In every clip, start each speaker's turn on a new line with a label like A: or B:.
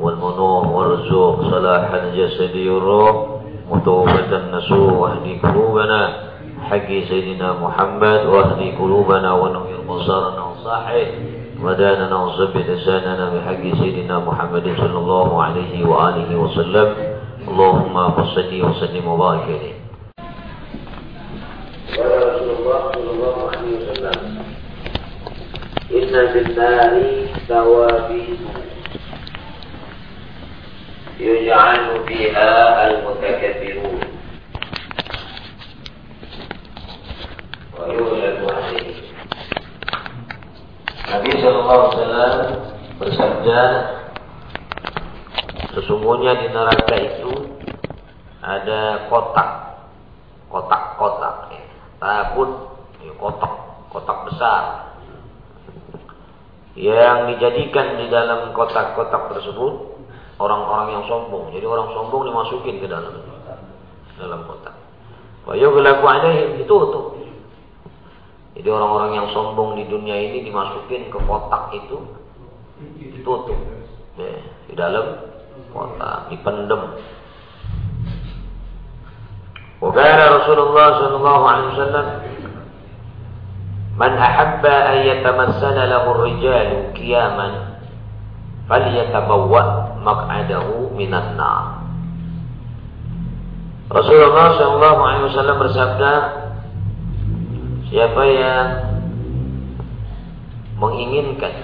A: والمنوع والرزوق صلاح الجسد والروح متوبة النسوء واهدي قلوبنا. حق سيدنا محمد واهدي قلوبنا ونوير بصارنا وصاحي وداننا وثبت لساننا بحق سيدنا محمد صلى الله عليه وآله وسلم. اللهم صل وسلم وبارك عليه.
B: قال رسول الله صلى الله عليه وسلم إن في النار ثوابين يجعل فيها المتكبرون ويولد عليه
A: Nabi Shallallahu Alaihi Wasallam bersabda, sesungguhnya di neraka itu ada kotak, kotak-kotak, ya. tabut, ya, kotak, kotak besar, yang dijadikan di dalam kotak-kotak tersebut orang-orang yang sombong. Jadi orang sombong dimasukin ke dalam dalam kotak. Wa yughlaqu alaihim ditutup. Jadi orang-orang yang sombong di dunia ini dimasukin ke kotak itu ditutup. Ya, di dalam kotak dipendem. Wa Rasulullah sallallahu alaihi wasallam Man ahabba an yatamassala lahu ar-rijalu qiyaman falyatabawwa maq'adahu minan nar. Rasulullah Shallallahu Alaihi Wasallam bersabda, siapa yang menginginkan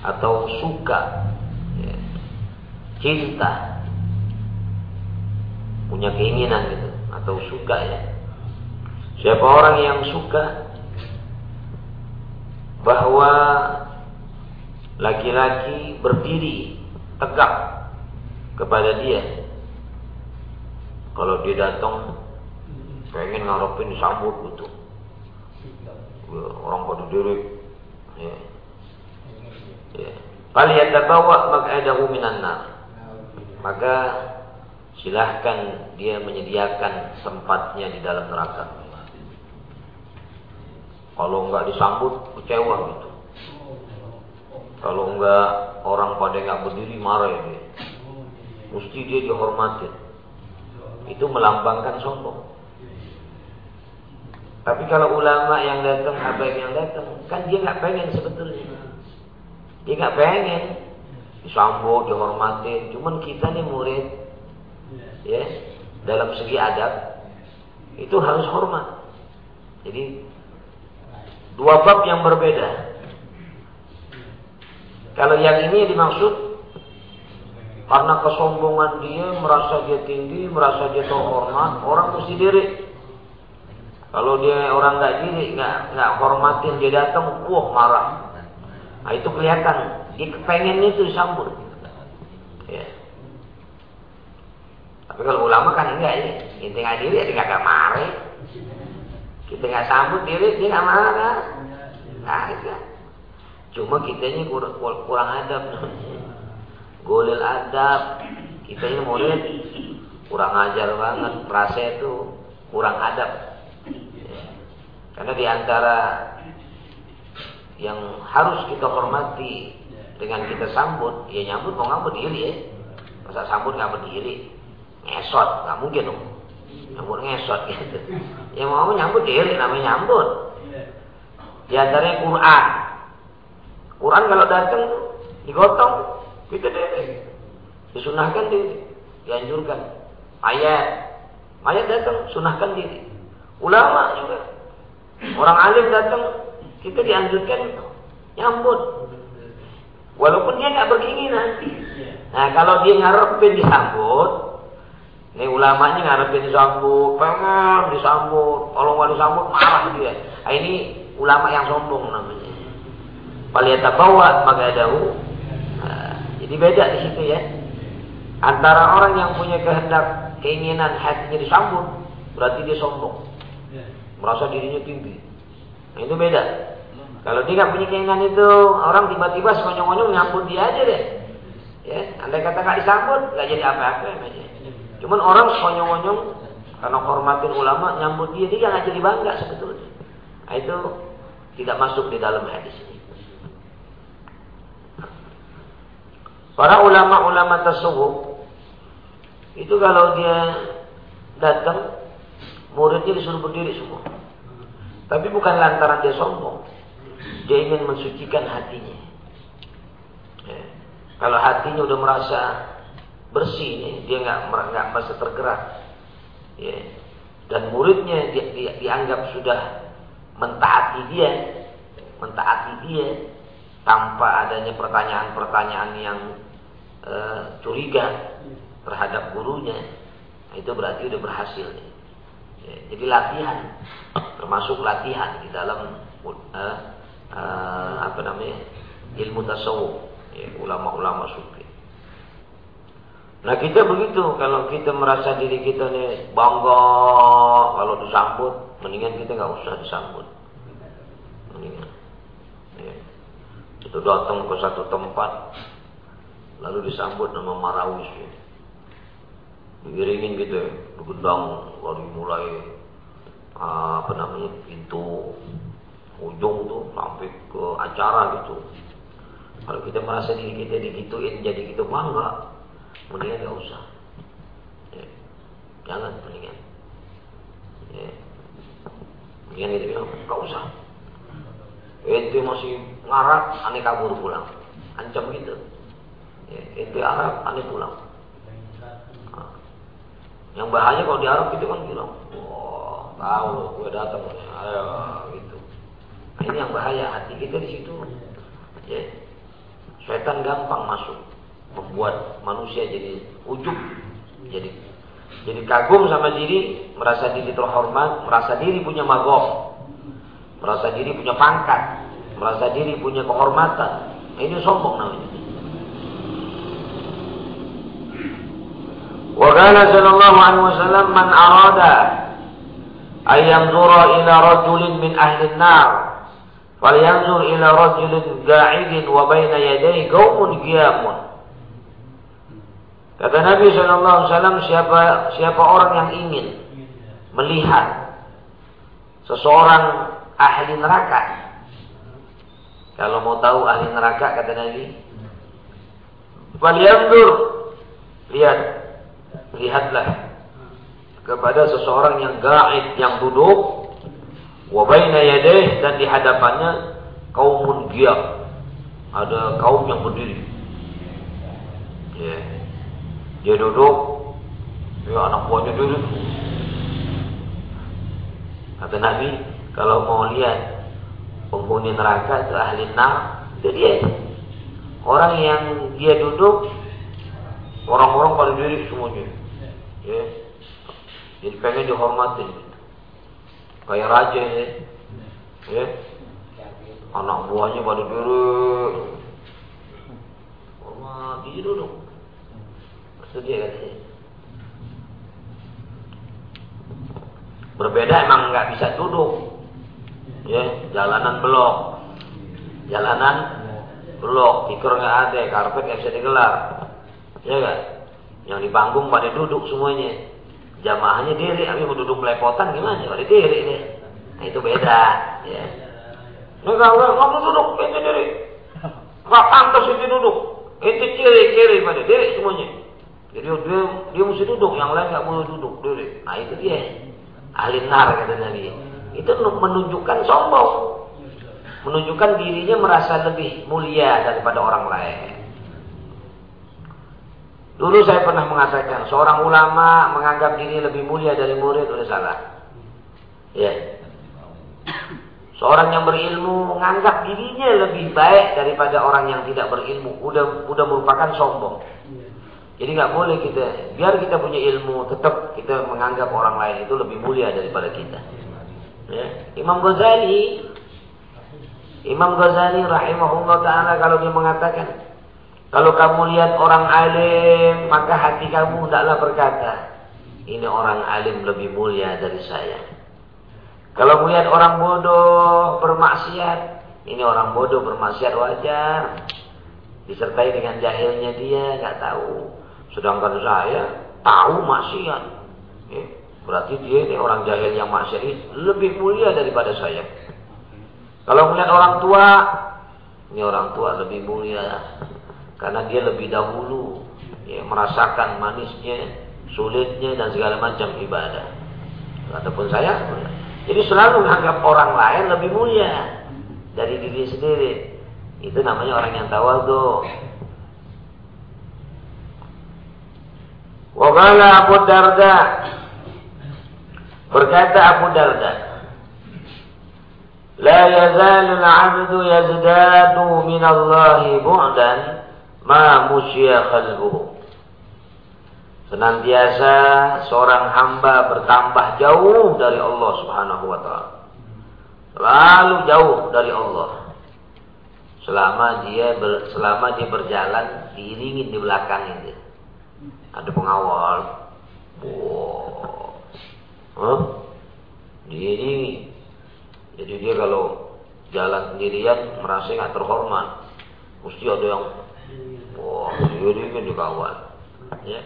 A: atau suka, ya, cinta, punya keinginan gitu, atau suka ya. Siapa orang yang suka bahwa laki-laki berdiri tegak kepada dia. Kalau dia datang pengen ngarepin disambut gitu. Orang pada diri. Ya. Ya. Bawa maq'adahu minan nar. Maka silahkan dia menyediakan tempatnya di dalam neraka. Kalau enggak disambut kecewa gitu. Kalau enggak orang pada enggak berdiri marah ya dia. Mesti dia dihormati. Itu melambangkan sombong. Tapi kalau ulama yang datang, habaib yang datang, kan dia nggak pengen sebetulnya. Dia nggak pengen disambut, dihormati. Cuman kita nih murid, ya, dalam segi adab itu harus hormat. Jadi dua bab yang berbeda. Kalau yang ini dimaksud karena kesombongan dia, merasa dia tinggi, merasa dia terhormat, orang mesti diri. Kalau dia orang nggak diri, nggak nggak hormatin dia datang, wah marah. Nah itu kelihatan, dia kepengen itu disambut. Ya. Tapi kalau ulama kan enggak ya, kita nggak diri, dia nggak marah. Kita nggak sambut diri, dia nggak marah. Nah, itu. Cuma kita ini kurang, kurang adab. Golel adab. Kita ini murid kurang ajar banget. Rasa itu kurang adab. Karena di antara yang harus kita hormati dengan kita sambut, ya nyambut mau ngambut diri ya. Masa sambut nggak berdiri, ngesot, nggak mungkin dong. Nyambut ngesot gitu. Yang mau nyambut diri, namanya nyambut. Di antaranya Quran. Quran kalau datang digotong, kita deh. Disunahkan diri, dianjurkan. Ayat, ayat datang, sunahkan diri. Ulama juga. Orang alim datang, kita dianjurkan nyambut. Walaupun dia nggak berkeinginan. Nah kalau dia ngarepin disambut, ini ulamanya ngarepin disambut, pengen disambut. Kalau nggak disambut marah dia. Nah, ini ulama yang sombong namanya. Faliyatabawa magadahu. Nah, jadi Jadi beda di situ ya. Antara orang yang punya kehendak, keinginan hatinya disambut, berarti dia sombong. Merasa dirinya tinggi. Nah, itu beda. Kalau dia nggak punya keinginan itu, orang tiba-tiba sekonyong-konyong nyambut dia aja deh. Ya, andai kata nggak disambut, nggak jadi apa-apa aja. Cuman orang sekonyong-konyong karena hormatin ulama nyambut dia, dia nggak jadi bangga sebetulnya. Nah, itu tidak masuk di dalam hadis ini. Para ulama-ulama tasawuf itu kalau dia datang muridnya disuruh berdiri semua. Tapi bukan lantaran dia sombong. Dia ingin mensucikan hatinya. Ya. Kalau hatinya udah merasa bersih, nih, dia nggak nggak merasa tergerak. Ya. Dan muridnya dia, dia, dianggap sudah mentaati dia, mentaati dia tanpa adanya pertanyaan-pertanyaan yang e, curiga terhadap gurunya, itu berarti udah berhasil. Ya, jadi latihan, termasuk latihan di dalam e, e, apa namanya ilmu tasawuf, ya, ulama-ulama sufi. Nah kita begitu, kalau kita merasa diri kita nih bangga kalau disambut, mendingan kita nggak usah disambut. Mendingan. Ya. Itu datang ke satu tempat, lalu disambut nama Marawis. Ya. Gitu, ya, digedang dari mulai apa namanya pintu ujung tuh sampai ke acara gitu. Kalau kita merasa diri kita digituin jadi kita bangga, mendingan nggak usah ya. jangan mendingan ya. mendingan gitu bilang nggak usah itu masih ngarap aneh kabur pulang ancam gitu itu Arab aneh pulang nah. yang bahaya kalau di Arab itu kan bilang wah tahu gue datang ayo gitu nah, ini yang bahaya hati kita di situ ya setan gampang masuk membuat manusia jadi ujub, jadi jadi kagum sama diri, merasa diri terhormat, merasa diri punya magom, merasa diri punya pangkat, merasa diri punya kehormatan. Nah, ini sombong namanya. Kana sallallahu alaihi wasallam man arada ay yanzura ila rajulin min ahli an-nar falyanzur ila rajulin qa'idin wa baina yadayhi qaumun qiyamun. Kata Nabi SAW, siapa siapa orang yang ingin melihat seseorang ahli neraka. Kalau mau tahu ahli neraka, kata Nabi, Waliyandur, lihat, lihatlah kepada seseorang yang gaib, yang duduk, wabaina yadeh dan di hadapannya kaum giat. Ada kaum yang berdiri. Yeah. Dia duduk, ya anak buahnya duduk. Kata Nabi, kalau mau lihat penghuni neraka itu ahli nar, itu. Orang yang dia duduk, orang-orang pada diri semuanya. Ya. Jadi pengen dihormatin. Kayak raja ya. ya. Anak buahnya pada duduk. Hormat, dia duduk. Itu dia katanya. Berbeda emang nggak bisa duduk. Ya, jalanan blok. Jalanan blok, tikar nggak ada, karpet nggak bisa digelar. Ya kan? Yang di panggung pada duduk semuanya. Jamaahnya diri, tapi mau duduk melepotan gimana? Pada diri deh. Nah, itu beda, ya. Ini kalau nggak duduk, itu diri. Nggak pantas itu duduk. Itu ciri-ciri pada diri semuanya. Jadi dia dia mesti duduk, yang lain nggak boleh duduk dulu. Nah itu dia ahli nar kata Nabi. Itu menunjukkan sombong, menunjukkan dirinya merasa lebih mulia daripada orang lain. Dulu saya pernah mengatakan seorang ulama menganggap diri lebih mulia dari murid udah salah. Ya. Seorang yang berilmu menganggap dirinya lebih baik daripada orang yang tidak berilmu, udah udah merupakan sombong. Jadi nggak boleh kita, biar kita punya ilmu, tetap kita menganggap orang lain itu lebih mulia daripada kita. Ya. Imam Ghazali, Imam Ghazali rahimahullah taala kalau dia mengatakan, Kalau kamu lihat orang alim, maka hati kamu tidaklah berkata, ini orang alim lebih mulia dari saya. Kalau melihat orang bodoh bermaksiat, ini orang bodoh bermaksiat wajar. Disertai dengan jahilnya dia, nggak tahu. Sedangkan saya tahu maksiat. Ya, berarti dia ini orang jahil yang maksiat ini lebih mulia daripada saya. Kalau melihat orang tua, ini orang tua lebih mulia karena dia lebih dahulu ya, merasakan manisnya, sulitnya dan segala macam ibadah. Ataupun saya, jadi selalu menganggap orang lain lebih mulia dari diri sendiri. Itu namanya orang yang tawadhu. Waqala Abu Darda berkata Abu Darda La yazalu al-'abdu yazdadu min Allah bu'dan ma musya. Senantiasa seorang hamba bertambah jauh dari Allah Subhanahu wa taala. Selalu jauh dari Allah. Selama dia ber, selama dia berjalan diiringin di belakang itu. Ada pengawal. Wow. Huh? Diiringi. Jadi dia kalau jalan sendirian merasa nggak terhormat. Mesti ada yang Wah, ini kan dikawal. Ya.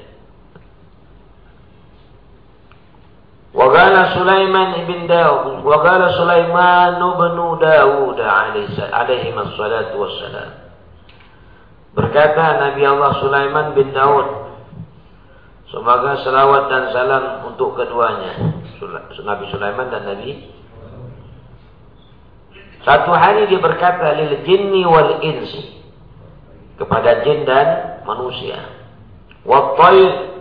A: وقال سليمان بن داود وقال سليمان بن داود عليه الصلاة والسلام Berkata Nabi Allah Sulaiman bin Daud Semoga selawat dan salam untuk keduanya Nabi Sulaiman dan Nabi Satu hari dia berkata Lil jinni wal insi kepada jin dan manusia. Wattail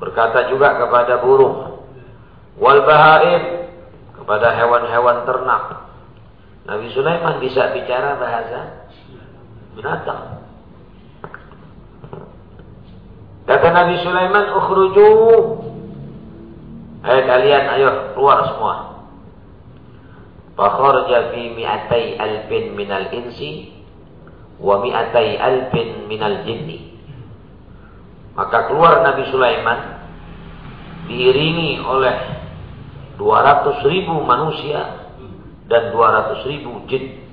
A: berkata juga kepada burung. Wal bahaim kepada hewan-hewan ternak. Nabi Sulaiman bisa bicara bahasa binatang. Kata Nabi Sulaiman, "Ukhruju." Hai kalian, ayo keluar semua. Fakharaja fi mi'atai alfin minal insi wa mi'atai alfin minal jinni. Maka keluar Nabi Sulaiman diiringi oleh 200 ribu manusia dan 200 ribu jin.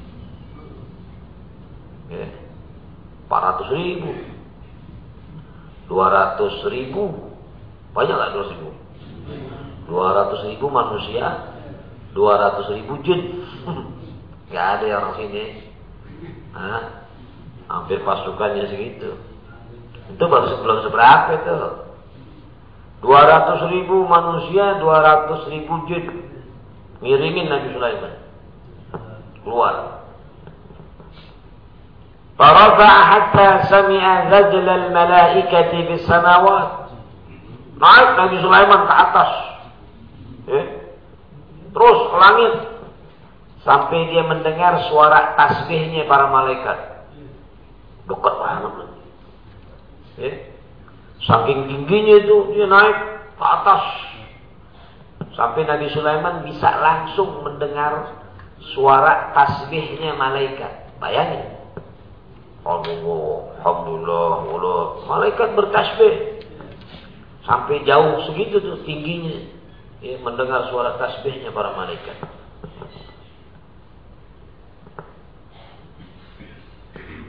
A: Ya. 400 ribu. 200 ribu. Banyak gak 200 ribu? 200 ribu manusia, 200 ribu jin. Gak ada yang orang sini. Hah? Hampir pasukannya segitu. Itu baru sebelum seberapa itu. 200 ribu manusia, 200 ribu jin. Ngiringin Nabi Sulaiman. Keluar. Farafa hatta sami'a zajl al-malaikati bis samawat. Naik Nabi Sulaiman ke atas. Eh? Terus ke langit. Sampai dia mendengar suara tasbihnya para malaikat. Dekat banget. Ya. Saking tingginya itu dia naik ke atas. Sampai Nabi Sulaiman bisa langsung mendengar suara tasbihnya malaikat. Bayangin. Alhamdulillah, Alhamdulillah, Allah. Malaikat bertasbih. Sampai jauh segitu tuh tingginya. Ya, mendengar suara tasbihnya para malaikat.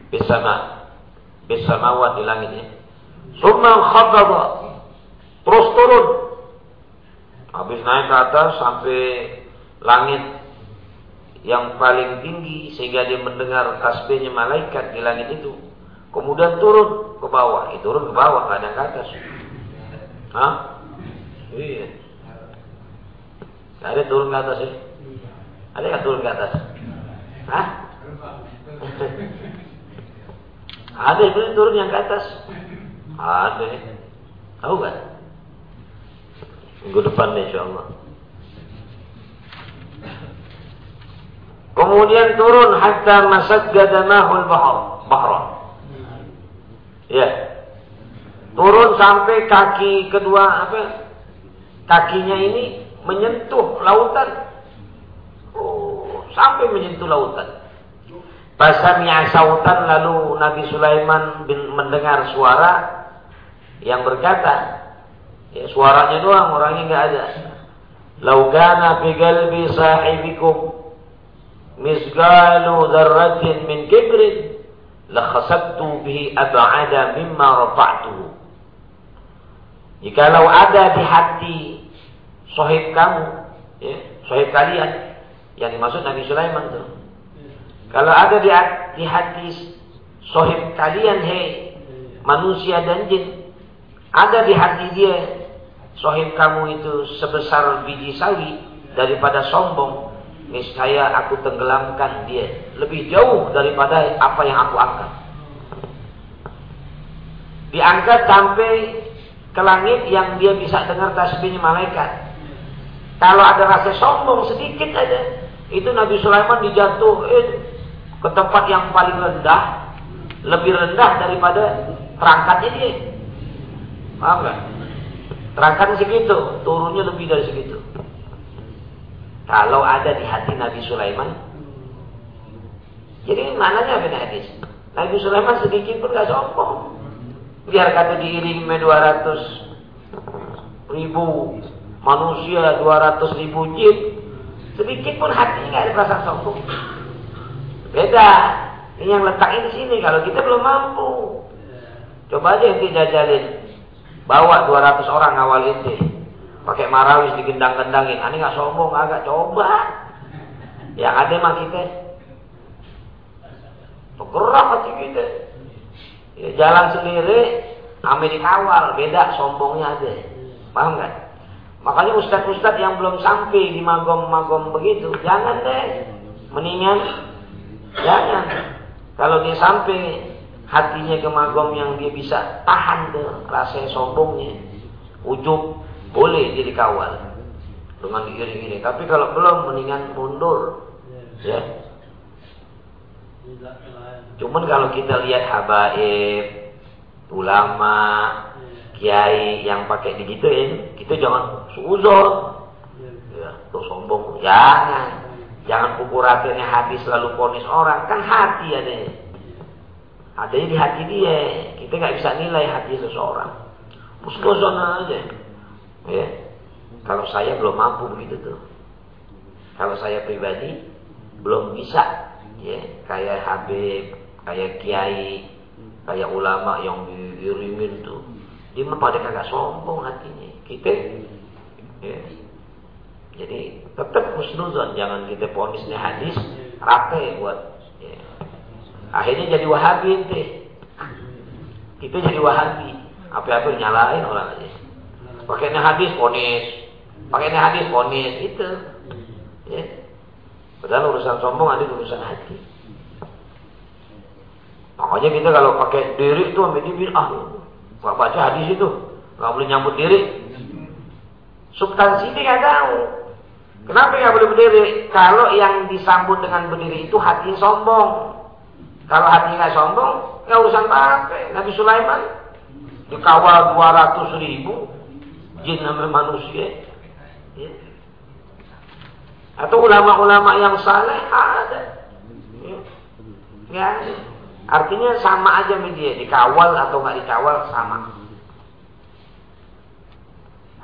A: Bisama bisamawat di langit ini. Summa khafada. Terus turun. Habis naik ke atas sampai langit yang paling tinggi sehingga dia mendengar tasbihnya malaikat di langit itu. Kemudian turun ke bawah. Eh, turun ke bawah, nggak ada ke atas. Hah? Iya. Ada turun ke atas ya? Ada nggak turun ke atas? Hah? Ada itu turun yang ke atas. Ada. Tahu kan? Minggu depan insya Allah. Kemudian turun hatta masad gadamahul bahar. Ya. Turun sampai kaki kedua apa? Kakinya ini menyentuh lautan. Oh, sampai menyentuh lautan. Pasami'a sautan lalu Nabi Sulaiman bin mendengar suara yang berkata, ya, suaranya doang, orangnya nggak ada. Laugana fi qalbi sahibikum misgalu dzarratin min kibrin la khasabtu bihi ab'ada mimma rafa'tuhu. Jikalau ada di hati sohib kamu, ya, sohib kalian, yang dimaksud Nabi Sulaiman itu. Kalau ada di, di hati sohib kalian, hei manusia dan jin, ada di hati dia sohib kamu itu sebesar biji sawi daripada sombong, niscaya aku tenggelamkan dia lebih jauh daripada apa yang aku angkat. Diangkat sampai ke langit yang dia bisa dengar tasbihnya malaikat. Kalau ada rasa sombong sedikit aja, itu Nabi Sulaiman dijatuhin ke tempat yang paling rendah, lebih rendah daripada perangkatnya dia. Paham gak? Perangkatnya segitu, turunnya lebih dari segitu. Kalau ada di hati Nabi Sulaiman, jadi mananya beda hadis? Nabi Sulaiman sedikit pun gak sombong. Biar kata diiringi 200 ribu manusia, 200 ribu jin, Sedikit pun hatinya nggak ada perasaan sombong. Beda. Ini yang letaknya di sini. Kalau kita belum mampu. Coba aja yang jajalin. Bawa 200 orang awal inti. Pakai marawis digendang-gendangin. Ini nggak sombong, agak coba. Yang ada mah kita. Bergerak hati kita. Ya, jalan sendiri, ame dikawal. Beda sombongnya aja. Paham nggak? Makanya ustadz-ustadz yang belum sampai di magom-magom begitu, jangan deh. Mendingan jangan. Kalau dia sampai hatinya ke magom yang dia bisa tahan tuh rasa sombongnya, ujub boleh jadi kawal dengan diiring-iring. Tapi kalau belum mendingan mundur. Ya. Cuman kalau kita lihat habaib, ulama, kiai yang pakai digituin, kita jangan suzon. Ya, tuh sombong. Jangan. Jangan pukul hatinya hati selalu ponis orang. Kan hati ada. Adanya di hati dia. Kita nggak bisa nilai hati seseorang. Pusgozon aja. Ya. Kalau saya belum mampu begitu tuh. Kalau saya pribadi belum bisa. Ya, kayak Habib, kayak Kiai, kayak ulama yang dirimin tuh dia mah pada kagak sombong hatinya. Kita ya. Jadi tetap husnuzon, jangan kita ponisnya hadis rate buat ya. Akhirnya jadi wahabi ente. Kita jadi wahabi. Apa-apa nyalain orang aja. Pakainya hadis ponis. Pakainya hadis ponis itu. Ya. Padahal urusan sombong ada urusan hati. Makanya kita kalau pakai diri itu ambil diri ah Gak baca hadis itu. Gak boleh nyambut diri. Substansi ini gak tahu. Kenapa gak boleh berdiri? Kalau yang disambut dengan berdiri itu hati sombong. Kalau hati nggak sombong, nggak urusan apa. Nabi Sulaiman dikawal 200 ribu jin sama manusia. Ya. Atau ulama-ulama yang saleh ada. Ya. ya. Artinya sama aja media, dikawal atau nggak dikawal sama.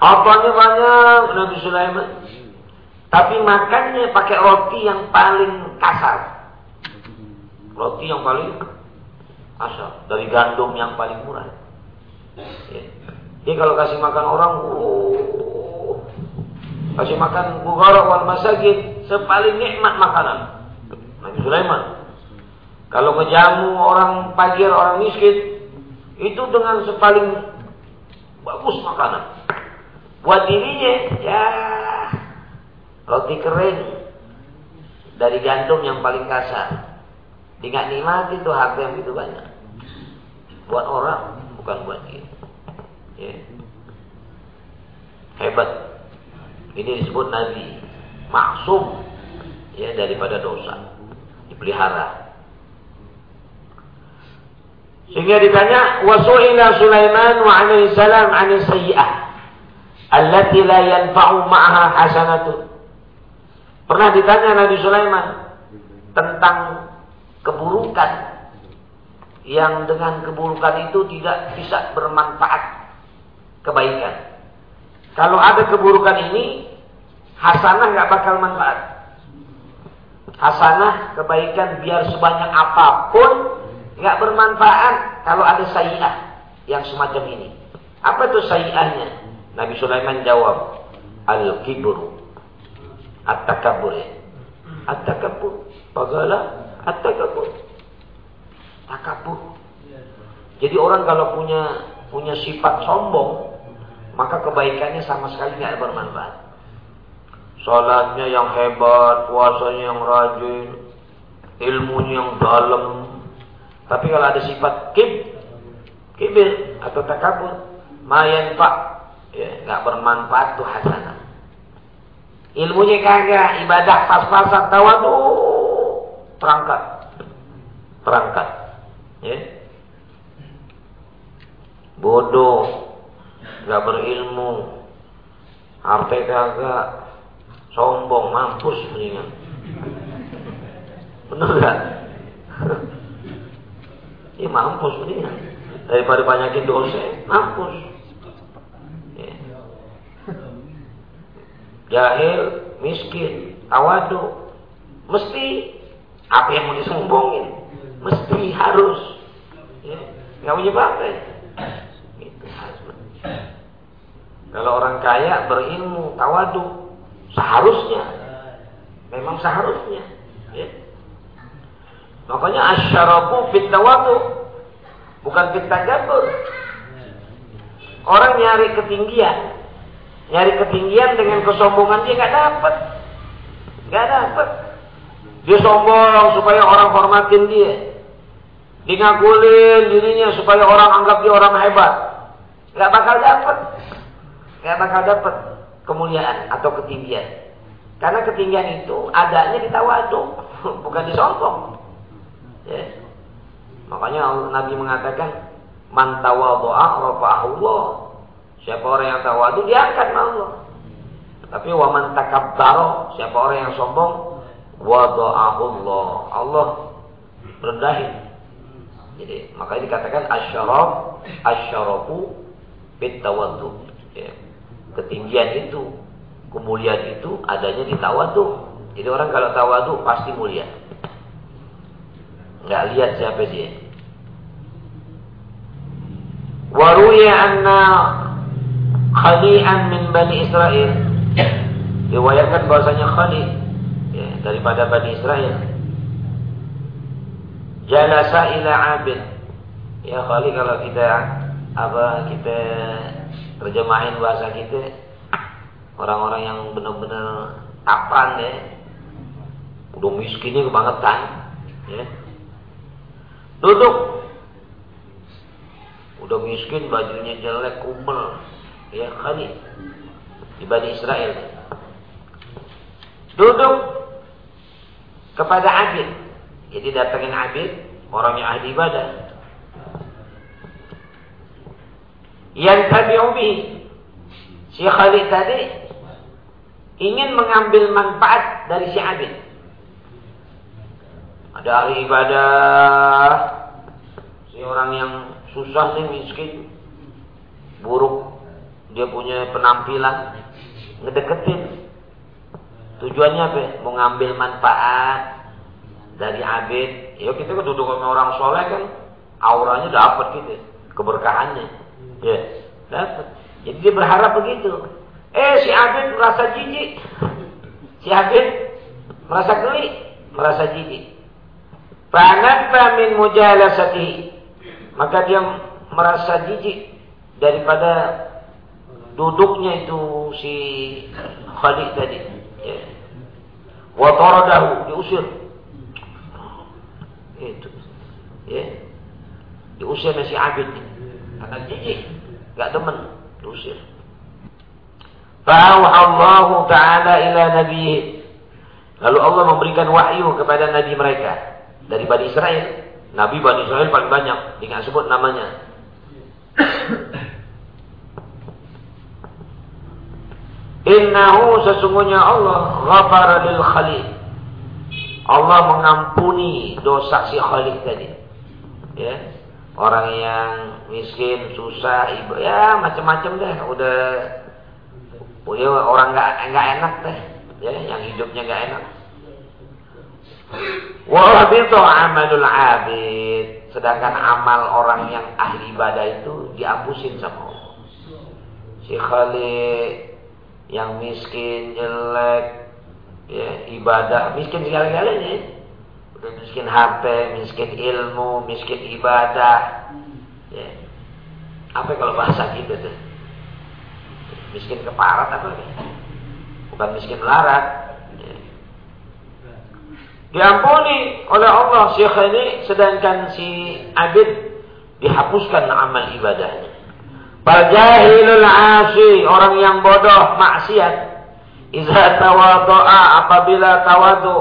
A: Apanya banyak Nabi Sulaiman. Tapi makannya pakai roti yang paling kasar. Roti yang paling kasar. Dari gandum yang paling murah. Ya. Jadi kalau kasih makan orang, uh, kasih makan bugara wal masajid, sepaling nikmat makanan. Nabi Sulaiman. Kalau ngejamu orang pagir, orang miskin, itu dengan sepaling bagus makanan. Buat dirinya, ya roti kering dari gantung yang paling kasar. Ingat nikmat itu harga yang begitu banyak. Buat orang, bukan buat dia. Ya. Hebat. Ini disebut Nabi. Maksum. Ya, daripada dosa. Dipelihara. Sehingga ditanya, wasu'ila Sulaiman wa alaihi salam 'anil sayyi'ah allati la yanfa'u ma'aha hasanatu. Pernah ditanya Nabi Sulaiman tentang keburukan yang dengan keburukan itu tidak bisa bermanfaat kebaikan. Kalau ada keburukan ini, hasanah nggak bakal manfaat. Hasanah kebaikan biar sebanyak apa pun nggak bermanfaat kalau ada sayi'ah yang semacam ini. Apa itu sayi'ahnya? Nabi Sulaiman jawab, al-kibru, at-takabur. At-takabur, bagalah at-takabur. Takabur. Jadi orang kalau punya punya sifat sombong, maka kebaikannya sama sekali nggak bermanfaat. Salatnya yang hebat, puasanya yang rajin, ilmunya yang dalam. Tapi kalau ada sifat kib, kibir atau takabur, mayan pak, ya nggak bermanfaat tuh hasanah. Ilmunya kagak, ibadah pas-pasan tawadu, perangkat, perangkat, ya. Bodoh, nggak berilmu, harta kagak, sombong, mampus mendingan. Benar nggak? Ini mampus mendingan. Daripada banyakin dosa, mampus. Ya. Jahil, miskin, awadu. Mesti apa yang mau disombongin? Mesti harus. Ya. Nggak punya apa Itu harus. Kalau orang kaya berilmu, tawadu, seharusnya, memang seharusnya. Ya. Makanya asyarafu fit tawadu, bukan fit tajabur. Orang nyari ketinggian, nyari ketinggian dengan kesombongan dia nggak dapat, nggak dapat. Dia sombong supaya orang hormatin dia. Ngagulin dirinya supaya orang anggap dia orang hebat. Gak bakal dapat. Gak bakal dapat kemuliaan atau ketinggian. Karena ketinggian itu adanya di tawadu, bukan di sombong. Ya. Makanya Nabi mengatakan, "Man tawadhu'a rafa'ahullah." Siapa orang yang tawadu diangkat Allah. Tapi wa man takabbara, siapa orang yang sombong, wada'ahullah. Allah rendahin. Jadi makanya dikatakan asyaraf, asyarafu bitawaddu. Ya. Ketinggian itu, kemuliaan itu adanya di tawadu. Jadi orang kalau tawadu pasti mulia. Enggak lihat siapa dia. Waruya anna khali'an min Bani Israel. Diwayatkan bahasanya khali ya, daripada Bani Israel. Jalasa ila abid. Ya khali kalau kita apa kita terjemahin bahasa kita orang-orang yang benar-benar tapan ya udah miskinnya kebangetan ya duduk udah miskin bajunya jelek kumel ya kali di Bani Israel. Duduk kepada abid jadi datangin abid orang yang ahli ibadah. Yang tabi'u si Khalid tadi ingin mengambil manfaat dari si abid ada ahli ibadah. Si orang yang susah nih miskin. Buruk dia punya penampilan ngedeketin tujuannya apa mau ngambil manfaat dari abid ya kita kan duduk sama orang soleh kan auranya dapat gitu keberkahannya Ya, dapat. Jadi dia berharap begitu. Eh, si Abid merasa jijik. Si Abid merasa geli, merasa jijik. Fanabba min mujalasati. Maka dia merasa jijik daripada duduknya itu si Khalid tadi. Ya. Wa taradahu, diusir. Itu. Ya. Diusir si Abid. Karena jijik. Gak demen. Diusir. Allah Ta'ala ila Nabi. Lalu Allah memberikan wahyu kepada Nabi mereka. Dari Bani Israel. Nabi Bani Israel paling banyak. Tidak sebut namanya. Innahu sesungguhnya Allah ghafara lil khalid. Allah mengampuni dosa si Khalid tadi. Ya. Orang yang miskin, susah, ibu, ya macam-macam deh. Udah, udah orang nggak nggak enak deh. Ya, yang hidupnya nggak enak. Wa itu amalul abid. Sedangkan amal orang yang ahli ibadah itu dihapusin sama Allah. Si Khalid yang miskin, jelek, ya, ibadah, miskin segala-galanya. Udah miskin harta, miskin ilmu, miskin ibadah. Ya. Apa kalau bahasa gitu tuh? Miskin keparat apa? Bukan miskin larat. diampuni oleh Allah Syekh ini sedangkan si abid dihapuskan amal ibadahnya. Fajahilul asi orang yang bodoh maksiat iza tawadu'a apabila tawadu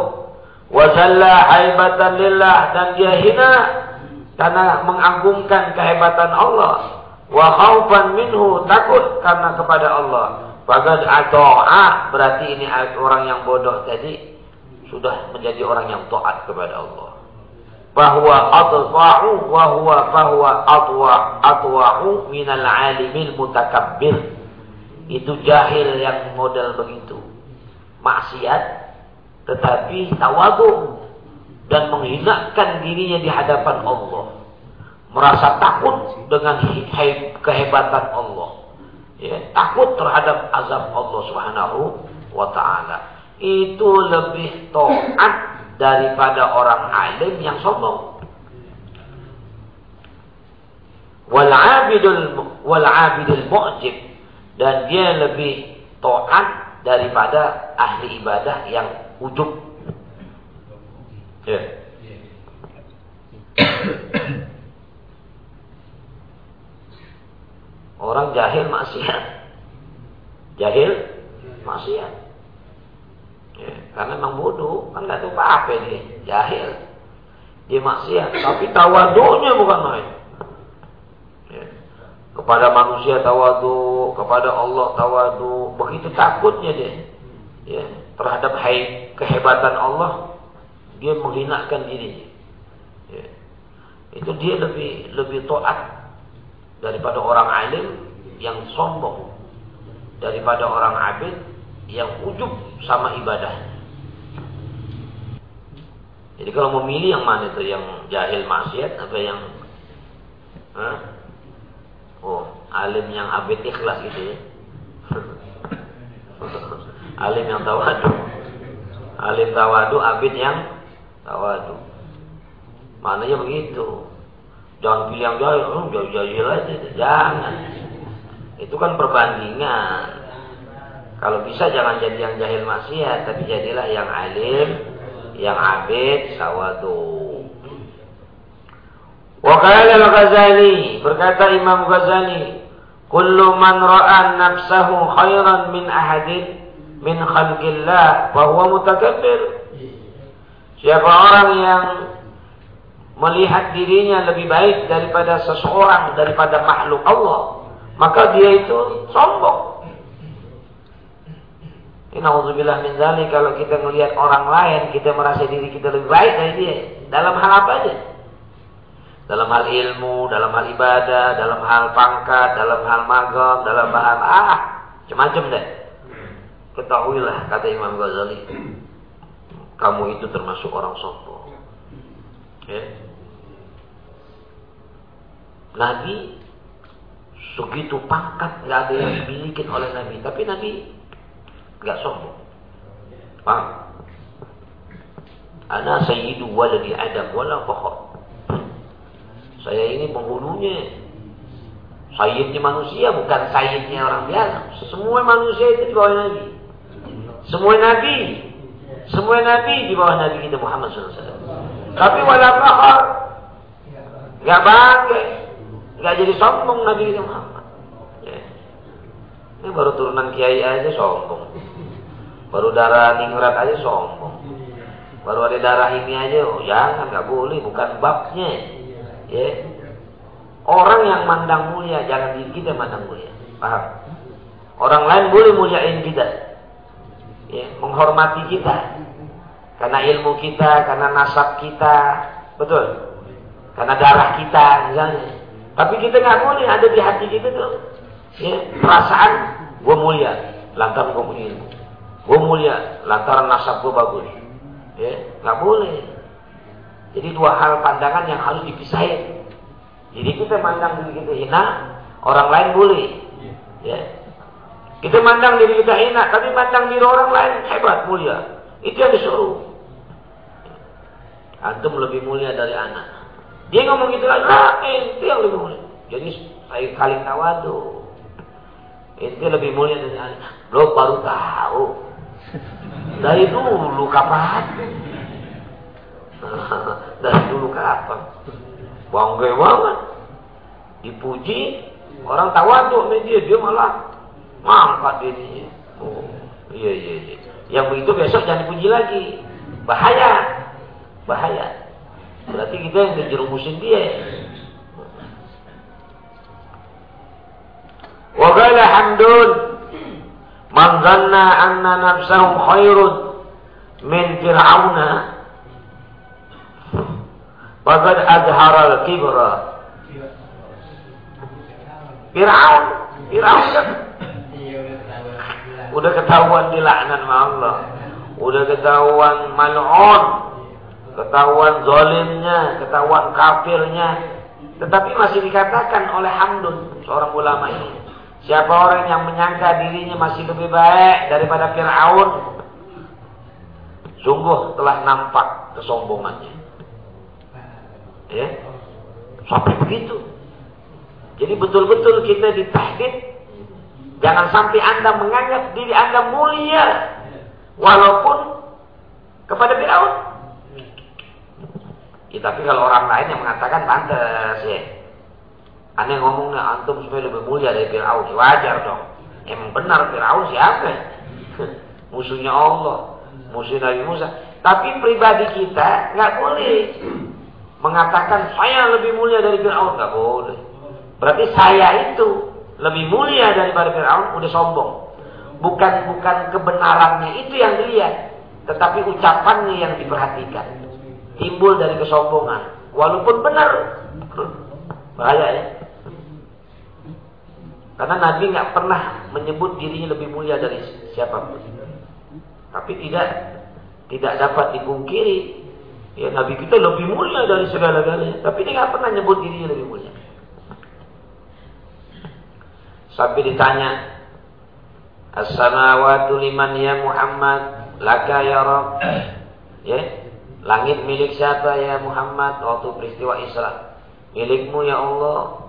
A: wa zalla haibatan lillah dan dia hina karena mengagungkan kehebatan Allah wa khaufan minhu takut karena kepada Allah. Faqad ato'a berarti ini orang yang bodoh tadi sudah menjadi orang yang taat kepada Allah. Bahwa atwa'u wa huwa bahwa atwa atwa'u minal alimil mutakabbir. Itu jahil yang model begitu. Maksiat tetapi tawadu dan menghinakan dirinya di hadapan Allah. Merasa takut dengan kehebatan Allah. Ya, takut terhadap azab Allah Subhanahu wa taala itu lebih taat daripada orang alim yang sombong. Wal abidul wal mu'jib dan dia lebih taat daripada ahli ibadah yang ujub. Ya. Orang jahil maksiat. Jahil maksiat. Ya, karena memang bodoh, kan nggak tahu apa-apa dia, jahil. Dia maksiat, tapi tawadunya bukan main. Ya. Kepada manusia tawadu, kepada Allah tawadu, begitu takutnya dia. Ya, terhadap hai, kehebatan Allah, dia menghinakan dirinya. Ya. Itu dia lebih lebih taat daripada orang alim yang sombong, daripada orang abid yang ujub sama ibadah. Jadi kalau memilih yang mana itu yang jahil maksiat apa yang Hah? Oh, alim yang abid ikhlas gitu ya. alim yang tawadu. Alim tawadu, abid yang tawadu. Mananya begitu. Jangan pilih yang jahil, oh, jahil, jahil aja. Jangan. Itu kan perbandingan. Kalau bisa jangan jadi yang jahil maksiat, tapi jadilah yang alim, yang abid, sawadu. Wa qala al-Ghazali, berkata Imam Ghazali, "Kullu man ra'a nafsahu khairan min ahadin min khalqillah, fa huwa mutakabbir." Siapa orang yang melihat dirinya lebih baik daripada seseorang daripada makhluk Allah, maka dia itu sombong. Inauzubillah min zalik kalau kita melihat orang lain kita merasa diri kita lebih baik dari dia dalam hal apa aja? Dalam hal ilmu, dalam hal ibadah, dalam hal pangkat, dalam hal magam, dalam hal ah macam-macam deh. Ketahuilah kata Imam Ghazali, kamu itu termasuk orang sombong. Ya. Nabi segitu pangkat nggak ada yang dimiliki oleh Nabi, tapi Nabi Enggak sombong. Paham? Ana sayyidu waladi Adam wala fakhr. Saya ini penghulunya. Sayyidnya manusia bukan sayyidnya orang biasa. Semua manusia itu di bawah Nabi. Semua Nabi. Semua Nabi di bawah Nabi kita Muhammad SAW. Tapi wala fakhr. Gak bangga. Gak jadi sombong Nabi kita Muhammad. Ya. Ini baru turunan kiai aja sombong. Baru darah ningrat aja sombong. Baru ada darah ini aja, oh jangan, nggak boleh, bukan babnya. Ya. Orang yang mandang mulia, jangan diri kita mandang mulia. Paham? Orang lain boleh muliain kita. Ya, menghormati kita. Karena ilmu kita, karena nasab kita, betul. Karena darah kita misalnya. Tapi kita nggak boleh ada di hati kita tuh. Ya, perasaan gue mulia, lantaran gue punya ilmu. Gue mulia, lantaran nasab gue bagus. Ya, nggak boleh. Jadi dua hal pandangan yang harus dipisahin. Jadi kita mandang diri kita hina, orang lain boleh. Ya. Kita mandang diri kita hina, tapi mandang diri orang lain hebat, mulia. Itu yang disuruh. Antum lebih mulia dari anak. Dia ngomong gitu lah ente yang lebih mulia. Jadi saya kali tawadu. Ente lebih mulia dari anak. Lo baru tahu. Dari dulu kapan? dari dulu kapan? Bangga banget. Dipuji, orang tawadu sama dia, dia malah ngangkat dirinya. Oh, iya iya iya. Yang begitu besok jangan dipuji lagi. Bahaya. Bahaya. Berarti kita yang dijerumusin dia. Wa Hamdun man zanna anna nafsahu khairun min fir'auna faqad azhara al-kibra. Fir'aun, Fir'aun kan udah ketahuan dilaknat sama Allah. Udah ketahuan mal'un ketahuan zolimnya, ketahuan kafirnya, tetapi masih dikatakan oleh Hamdun, seorang ulama ini. Siapa orang yang menyangka dirinya masih lebih baik daripada Fir'aun, sungguh telah nampak kesombongannya. Ya, sampai begitu. Jadi betul-betul kita ditahdid, jangan sampai anda menganggap diri anda mulia, walaupun kepada Fir'aun. Ya, tapi kalau orang lain yang mengatakan pantas ya. Aneh ngomongnya antum supaya lebih mulia dari Fir'aun. Ya, wajar dong. Emang benar Fir'aun siapa? Musuhnya Allah. Musuh Nabi Musa. Tapi pribadi kita nggak boleh mengatakan saya lebih mulia dari Fir'aun. nggak boleh. Berarti saya itu lebih mulia daripada Fir'aun udah sombong. Bukan bukan kebenarannya itu yang dilihat. Tetapi ucapannya yang diperhatikan timbul dari kesombongan. Walaupun benar, bahaya ya. Karena Nabi nggak pernah menyebut dirinya lebih mulia dari siapa pun. Tapi tidak tidak dapat dipungkiri. Ya Nabi kita lebih mulia dari segala-galanya. Tapi dia nggak pernah nyebut dirinya lebih mulia. Sampai ditanya, As-samawatu liman ya Muhammad, laka ya Rabb. Ya, Langit milik siapa ya Muhammad waktu peristiwa Isra? Milikmu ya Allah.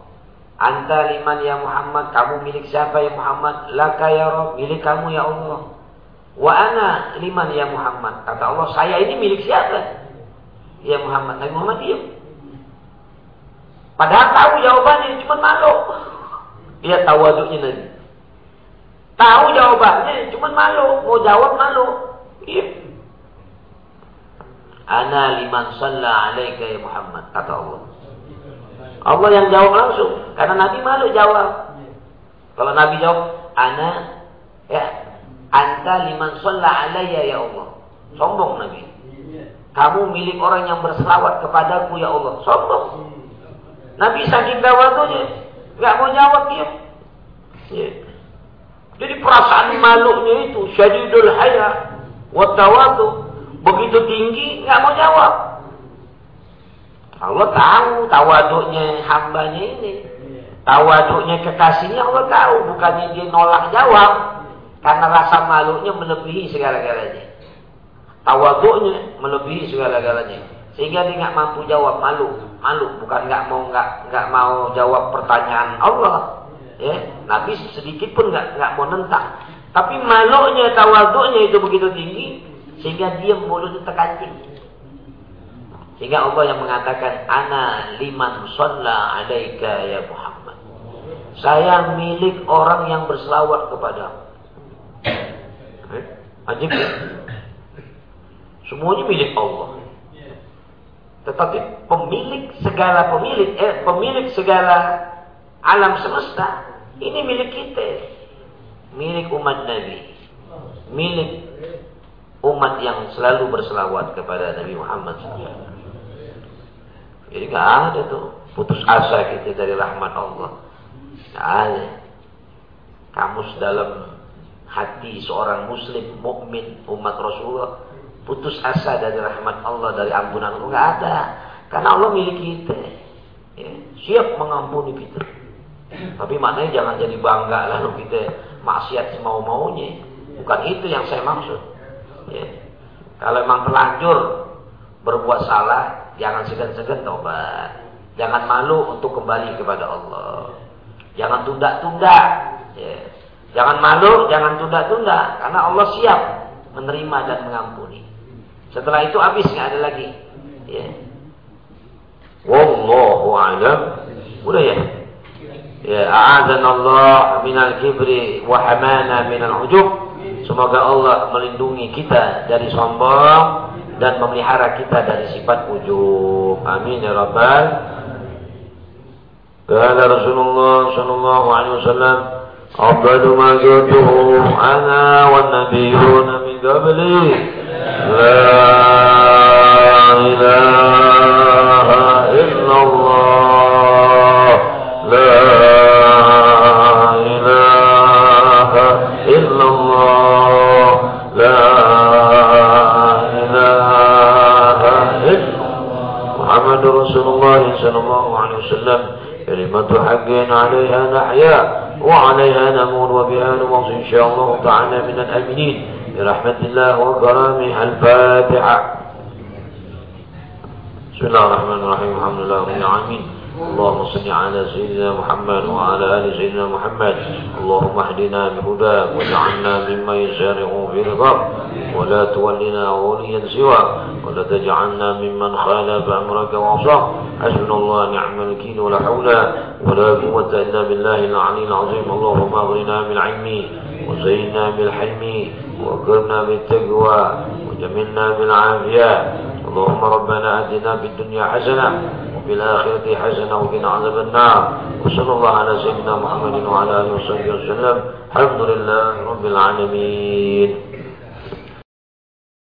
A: Anta liman ya Muhammad, kamu milik siapa ya Muhammad? Laka ya Rabb, milik kamu ya Allah. Wa ana liman ya Muhammad. Kata Allah, saya ini milik siapa? Ya Muhammad. Nabi Muhammad diam. Padahal tahu jawabannya, cuma malu. Dia tahu aduknya Nabi. Tahu jawabannya, cuma malu. Mau jawab malu. Iya. Ana liman salla alaika ya Muhammad. Kata Allah. Allah yang jawab langsung. Karena Nabi malu jawab. Kalau Nabi jawab, Ana ya anta liman salla alaiya ya Allah. Sombong Nabi. Kamu milik orang yang berselawat kepadaku ya Allah. Sombong. Nabi saking dawatunya. Gak mau jawab dia. Ya. Jadi perasaan malunya itu syadidul haya wa tawadu begitu tinggi nggak mau jawab. Allah tahu tawaduknya hambanya ini. Tawaduknya kekasihnya Allah tahu. Bukannya dia nolak jawab. Karena rasa malunya melebihi segala-galanya. Tawaduknya melebihi segala-galanya. Sehingga dia nggak mampu jawab malu. Malu bukan nggak mau nggak nggak mau jawab pertanyaan Allah. Ya, Nabi sedikit pun nggak nggak mau nentang. Tapi malunya tawaduknya itu begitu tinggi sehingga dia mulutnya terkancing. Sehingga Allah yang mengatakan, Ana liman sholla alaika ya Muhammad. Saya milik orang yang berselawat kepada Eh? Ajib ya? Semuanya milik Allah. Tetapi pemilik segala pemilik, eh, pemilik segala alam semesta, ini milik kita. Milik umat Nabi. Milik umat yang selalu berselawat kepada Nabi Muhammad SAW. Jadi nggak ada tuh putus asa kita dari rahmat Allah. Nggak ada. Kamus dalam hati seorang muslim mukmin umat Rasulullah putus asa dari rahmat Allah dari ampunan Allah nggak ada karena Allah milik kita ya, siap mengampuni kita tapi maknanya jangan jadi bangga lalu kita maksiat semau maunya bukan itu yang saya maksud ya. kalau memang terlanjur berbuat salah jangan segan-segan tobat jangan malu untuk kembali kepada Allah jangan tunda-tunda ya. Jangan malu, jangan tunda-tunda. Karena Allah siap menerima dan mengampuni. Setelah itu habis nggak ada lagi. Ya. Wallahu a'lam. Udah ya. Ya, a'adzana Allah minal kibri wa hamana minal ujub. Semoga Allah melindungi kita dari sombong dan memelihara kita dari sifat ujub. Amin ya rabbal. Kata Rasulullah sallallahu alaihi wasallam أفضل ما قلته أنا والنبيون من قبلي لا إله إلا الله وسلم كلمة حق عليها نحيا وعليها نمون وبها نمص إن شاء الله تعالى من الأمنين. برحمة الله وكرامه. الفاتحة. بسم الله الرحمن الرحيم. الحمد لله رب العالمين. اللهم صل على سيدنا محمد وعلى آل سيدنا محمد. اللهم اهدنا بهداك واجعلنا ممن يسارع في رضاك ولا تولنا وليا سواك. ولا تجعلنا ممن خالف أمرك وعصاك. حسبنا الله نعم الوكيل ولا حول ولا قوة إلا بالله العلي العظيم. اللهم اغرنا بالعلم وزينا بالحلم وكرنا بالتقوى وجملنا بالعافية. اللهم ربنا آتنا في الدنيا حسنة وفي الآخرة حسنة وقنا عذاب النار. وصلى الله على سيدنا محمد وعلى آله وصحبه وسلم. الحمد لله رب العالمين.